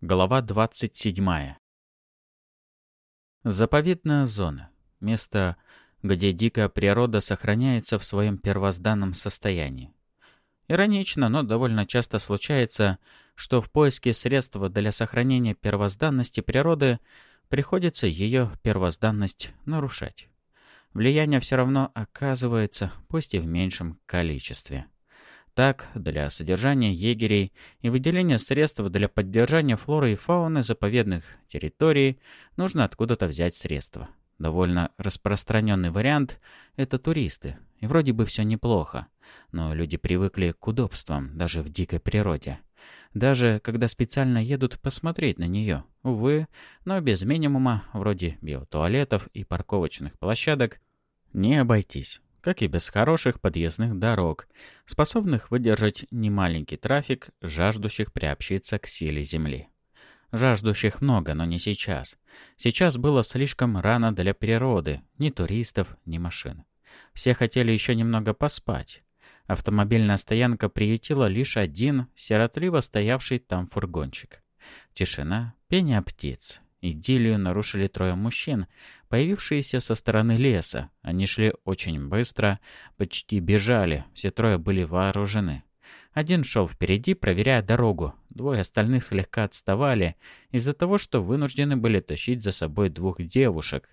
Глава 27. Заповедная зона. Место, где дикая природа сохраняется в своем первозданном состоянии. Иронично, но довольно часто случается, что в поиске средств для сохранения первозданности природы приходится ее первозданность нарушать. Влияние все равно оказывается, пусть и в меньшем количестве. Так, для содержания егерей и выделения средств для поддержания флоры и фауны заповедных территорий нужно откуда-то взять средства. Довольно распространенный вариант – это туристы. И вроде бы все неплохо. Но люди привыкли к удобствам, даже в дикой природе. Даже когда специально едут посмотреть на нее. Увы, но без минимума, вроде биотуалетов и парковочных площадок, не обойтись как и без хороших подъездных дорог, способных выдержать немаленький трафик, жаждущих приобщиться к силе Земли. Жаждущих много, но не сейчас. Сейчас было слишком рано для природы, ни туристов, ни машин. Все хотели еще немного поспать. Автомобильная стоянка приютила лишь один, сиротливо стоявший там фургончик. Тишина, пение птиц, Идиллию нарушили трое мужчин, появившиеся со стороны леса. Они шли очень быстро, почти бежали, все трое были вооружены. Один шел впереди, проверяя дорогу. Двое остальных слегка отставали из-за того, что вынуждены были тащить за собой двух девушек.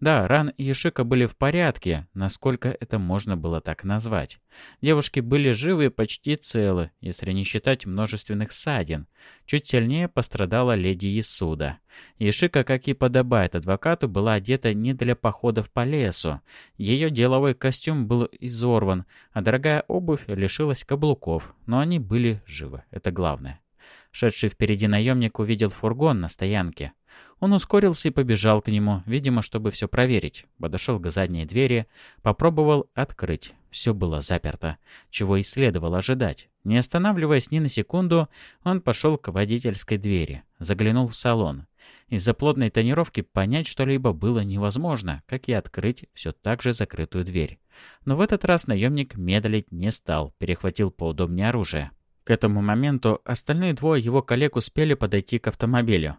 Да, Ран и Ишика были в порядке, насколько это можно было так назвать. Девушки были живы и почти целы, если не считать множественных ссадин. Чуть сильнее пострадала леди Исуда. Ишика, как и подобает адвокату, была одета не для походов по лесу. Ее деловой костюм был изорван, а дорогая обувь лишилась каблуков, но они были живы, это главное. Шедший впереди наемник увидел фургон на стоянке. Он ускорился и побежал к нему, видимо, чтобы все проверить. Подошел к задней двери, попробовал открыть. Все было заперто, чего и следовало ожидать. Не останавливаясь ни на секунду, он пошел к водительской двери, заглянул в салон. Из-за плотной тонировки понять что-либо было невозможно, как и открыть все так же закрытую дверь. Но в этот раз наемник медлить не стал, перехватил поудобнее оружие. К этому моменту остальные двое его коллег успели подойти к автомобилю.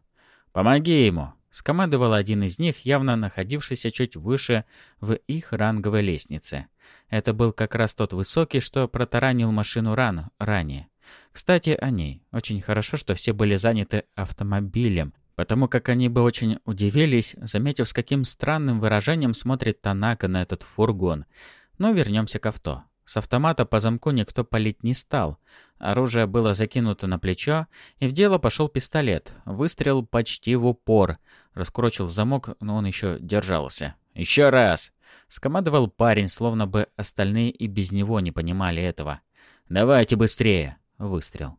«Помоги ему!» — скомандовал один из них, явно находившийся чуть выше в их ранговой лестнице. Это был как раз тот высокий, что протаранил машину рану ранее. Кстати, о ней. Очень хорошо, что все были заняты автомобилем, потому как они бы очень удивились, заметив, с каким странным выражением смотрит Танака на этот фургон. Но вернемся к авто. С автомата по замку никто палить не стал. Оружие было закинуто на плечо, и в дело пошел пистолет. Выстрел почти в упор. Раскурочил замок, но он еще держался. «Еще раз!» — скомандовал парень, словно бы остальные и без него не понимали этого. «Давайте быстрее!» — выстрел.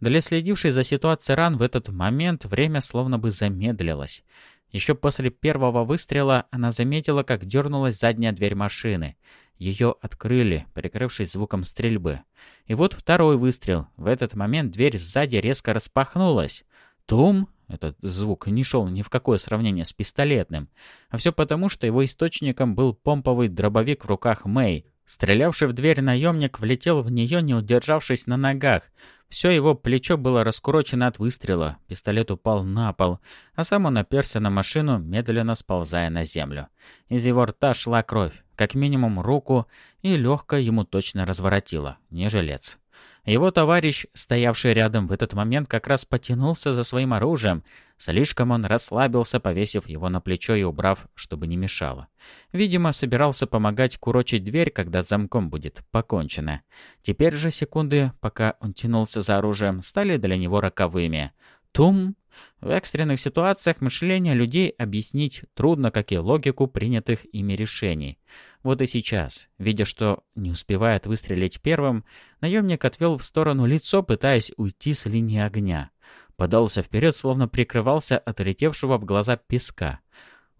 Для следившей за ситуацией ран в этот момент время словно бы замедлилось. Еще после первого выстрела она заметила, как дернулась задняя дверь машины. Ее открыли, прикрывшись звуком стрельбы. И вот второй выстрел. В этот момент дверь сзади резко распахнулась. Тум! Этот звук не шел ни в какое сравнение с пистолетным. А все потому, что его источником был помповый дробовик в руках Мэй. Стрелявший в дверь наемник влетел в нее, не удержавшись на ногах. Все его плечо было раскурочено от выстрела, пистолет упал на пол, а сам он оперся на машину, медленно сползая на землю. Из его рта шла кровь, как минимум руку, и легко ему точно разворотило, не жилец. Его товарищ, стоявший рядом в этот момент, как раз потянулся за своим оружием. Слишком он расслабился, повесив его на плечо и убрав, чтобы не мешало. Видимо, собирался помогать курочить дверь, когда замком будет покончено. Теперь же секунды, пока он тянулся за оружием, стали для него роковыми. Тум! В экстренных ситуациях мышление людей объяснить трудно, как и логику принятых ими решений. Вот и сейчас, видя, что не успевает выстрелить первым, наемник отвел в сторону лицо, пытаясь уйти с линии огня. Подался вперед, словно прикрывался от летевшего в глаза песка.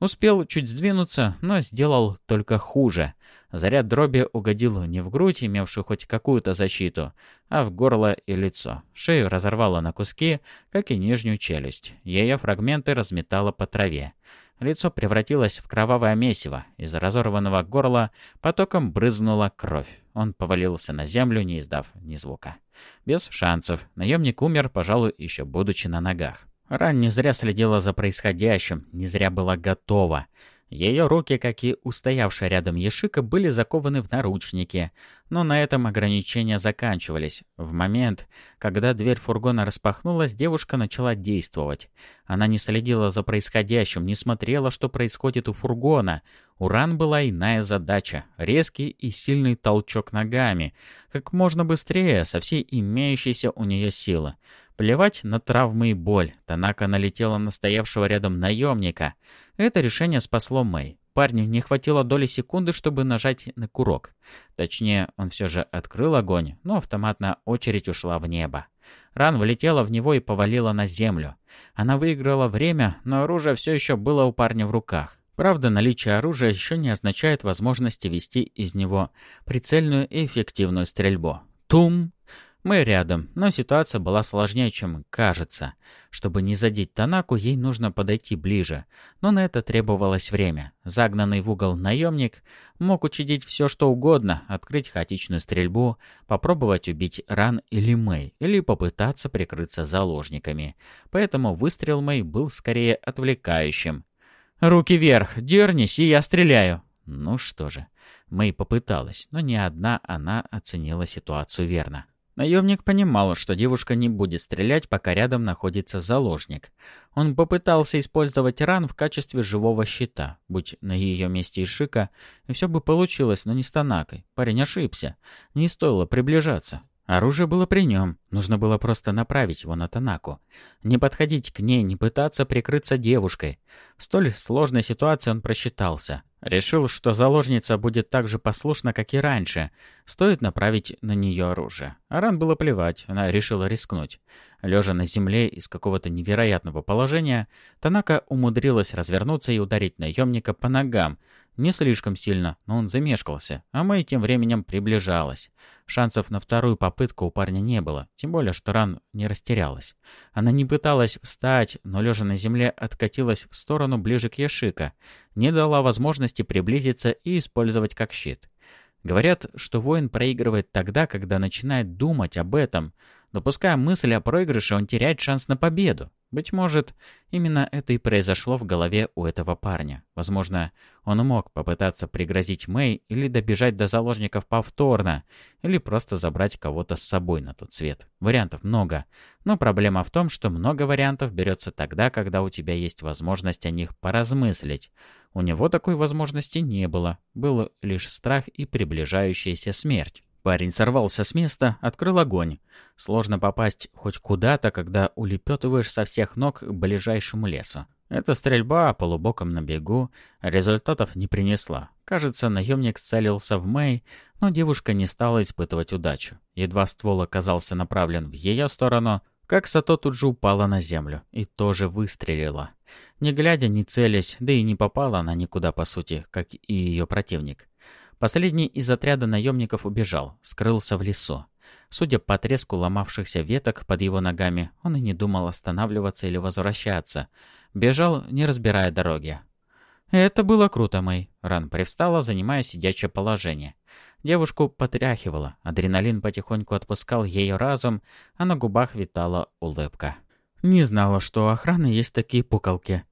Успел чуть сдвинуться, но сделал только хуже. Заряд дроби угодил не в грудь, имевшую хоть какую-то защиту, а в горло и лицо. Шею разорвало на куски, как и нижнюю челюсть. Ее фрагменты разметало по траве. Лицо превратилось в кровавое месиво. Из разорванного горла потоком брызнула кровь. Он повалился на землю, не издав ни звука. Без шансов. Наемник умер, пожалуй, еще будучи на ногах. Ран не зря следила за происходящим, не зря была готова. Ее руки, как и устоявшая рядом Ешика, были закованы в наручники, но на этом ограничения заканчивались. В момент, когда дверь фургона распахнулась, девушка начала действовать. Она не следила за происходящим, не смотрела, что происходит у фургона. У Ран была иная задача — резкий и сильный толчок ногами, как можно быстрее, со всей имеющейся у нее силы. Плевать на травмы и боль. Танака налетела на стоявшего рядом наемника. Это решение спасло Мэй. Парню не хватило доли секунды, чтобы нажать на курок. Точнее, он все же открыл огонь, но автоматная очередь ушла в небо. Ран влетела в него и повалила на землю. Она выиграла время, но оружие все еще было у парня в руках. Правда, наличие оружия еще не означает возможности вести из него прицельную и эффективную стрельбу. Тум! Мы рядом, но ситуация была сложнее, чем кажется. Чтобы не задеть Танаку, ей нужно подойти ближе. Но на это требовалось время. Загнанный в угол наемник мог учудить все, что угодно, открыть хаотичную стрельбу, попробовать убить Ран или Мэй, или попытаться прикрыться заложниками. Поэтому выстрел Мэй был скорее отвлекающим. «Руки вверх! Дернись, и я стреляю!» Ну что же, Мэй попыталась, но ни одна она оценила ситуацию верно. Наемник понимал, что девушка не будет стрелять, пока рядом находится заложник. Он попытался использовать ран в качестве живого щита. Будь на ее месте Ишика, и все бы получилось, но не с Танакой. Парень ошибся. Не стоило приближаться. Оружие было при нем, нужно было просто направить его на Танаку. Не подходить к ней, не пытаться прикрыться девушкой. В столь сложной ситуации он просчитался. Решил, что заложница будет так же послушна, как и раньше. Стоит направить на нее оружие. Аран было плевать, она решила рискнуть. Лежа на земле из какого-то невероятного положения, Танака умудрилась развернуться и ударить наемника по ногам, не слишком сильно, но он замешкался, а Мэй тем временем приближалась. Шансов на вторую попытку у парня не было, тем более, что ран не растерялась. Она не пыталась встать, но лежа на земле откатилась в сторону ближе к Яшика, не дала возможности приблизиться и использовать как щит. Говорят, что воин проигрывает тогда, когда начинает думать об этом, Допуская мысль о проигрыше, он теряет шанс на победу. Быть может, именно это и произошло в голове у этого парня. Возможно, он мог попытаться пригрозить Мэй или добежать до заложников повторно, или просто забрать кого-то с собой на тот свет. Вариантов много. Но проблема в том, что много вариантов берется тогда, когда у тебя есть возможность о них поразмыслить. У него такой возможности не было. Был лишь страх и приближающаяся смерть. Парень сорвался с места, открыл огонь. Сложно попасть хоть куда-то, когда улепетываешь со всех ног к ближайшему лесу. Эта стрельба полубоком на бегу результатов не принесла. Кажется, наемник целился в Мэй, но девушка не стала испытывать удачу. Едва ствол оказался направлен в ее сторону, как Сато тут же упала на землю и тоже выстрелила. Не глядя, не целясь, да и не попала она никуда по сути, как и ее противник. Последний из отряда наемников убежал, скрылся в лесу. Судя по треску ломавшихся веток под его ногами, он и не думал останавливаться или возвращаться. Бежал, не разбирая дороги. «Это было круто, Мэй». Ран привстала, занимая сидячее положение. Девушку потряхивало, адреналин потихоньку отпускал ее разум, а на губах витала улыбка. «Не знала, что у охраны есть такие пукалки.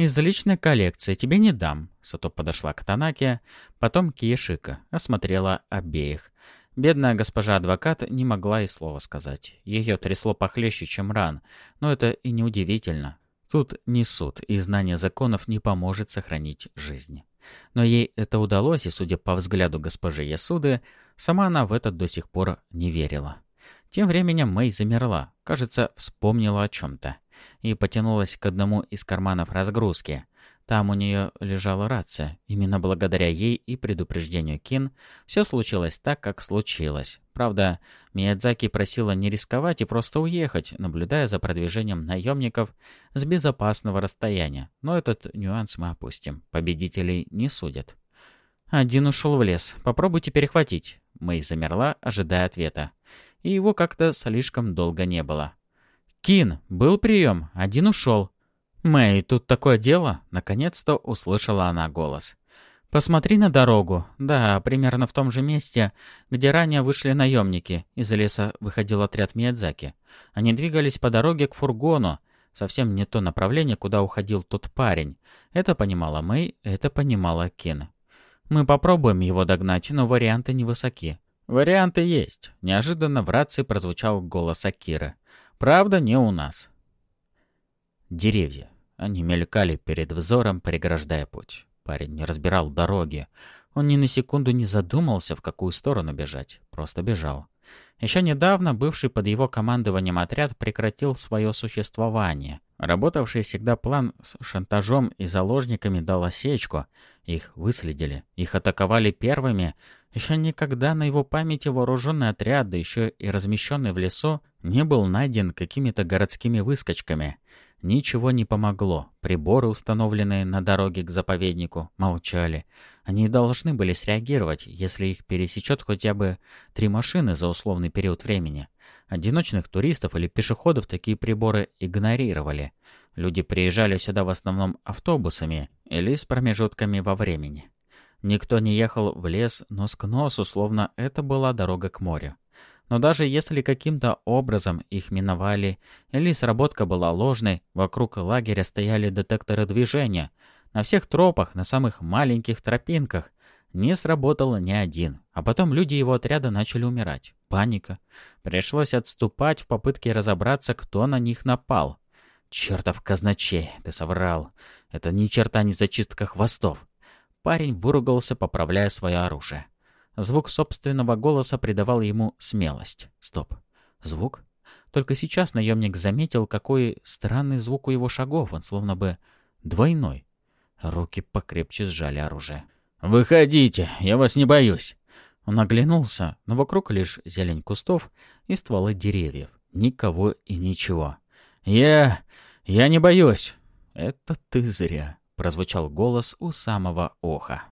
«Из личной коллекции тебе не дам», — Сато подошла к Танаке, потом к Ешика, осмотрела обеих. Бедная госпожа-адвокат не могла и слова сказать. Ее трясло похлеще, чем ран, но это и не удивительно. Тут не суд, и знание законов не поможет сохранить жизнь. Но ей это удалось, и, судя по взгляду госпожи Ясуды, сама она в это до сих пор не верила. Тем временем Мэй замерла, кажется, вспомнила о чем-то и потянулась к одному из карманов разгрузки. Там у нее лежала рация. Именно благодаря ей и предупреждению Кин все случилось так, как случилось. Правда, Миядзаки просила не рисковать и просто уехать, наблюдая за продвижением наемников с безопасного расстояния. Но этот нюанс мы опустим. Победителей не судят. Один ушел в лес. Попробуйте перехватить. Мэй замерла, ожидая ответа. И его как-то слишком долго не было. «Кин, был прием, один ушел». «Мэй, тут такое дело?» Наконец-то услышала она голос. «Посмотри на дорогу. Да, примерно в том же месте, где ранее вышли наемники. Из леса выходил отряд Миядзаки. Они двигались по дороге к фургону. Совсем не то направление, куда уходил тот парень. Это понимала Мэй, это понимала Кин. Мы попробуем его догнать, но варианты невысоки. Варианты есть. Неожиданно в рации прозвучал голос Акира. Правда, не у нас. Деревья. Они мелькали перед взором, преграждая путь. Парень не разбирал дороги. Он ни на секунду не задумался, в какую сторону бежать. Просто бежал. Еще недавно бывший под его командованием отряд прекратил свое существование. Работавший всегда план с шантажом и заложниками дал осечку. Их выследили, их атаковали первыми. Еще никогда на его памяти вооруженный отряд, да еще и размещенный в лесу, не был найден какими-то городскими выскочками. Ничего не помогло. Приборы, установленные на дороге к заповеднику, молчали. Они должны были среагировать, если их пересечет хотя бы три машины за условный период времени. Одиночных туристов или пешеходов такие приборы игнорировали. Люди приезжали сюда в основном автобусами или с промежутками во времени. Никто не ехал в лес нос к носу, словно это была дорога к морю. Но даже если каким-то образом их миновали или сработка была ложной, вокруг лагеря стояли детекторы движения. На всех тропах, на самых маленьких тропинках не сработал ни один. А потом люди его отряда начали умирать. Паника. Пришлось отступать в попытке разобраться, кто на них напал. «Чертов казначей, ты соврал. Это ни черта не зачистка хвостов». Парень выругался, поправляя свое оружие. Звук собственного голоса придавал ему смелость. Стоп. Звук? Только сейчас наемник заметил, какой странный звук у его шагов. Он словно бы двойной. Руки покрепче сжали оружие. «Выходите, я вас не боюсь!» Он оглянулся, но вокруг лишь зелень кустов и стволы деревьев. Никого и ничего. «Я... я не боюсь!» «Это ты зря», — прозвучал голос у самого оха.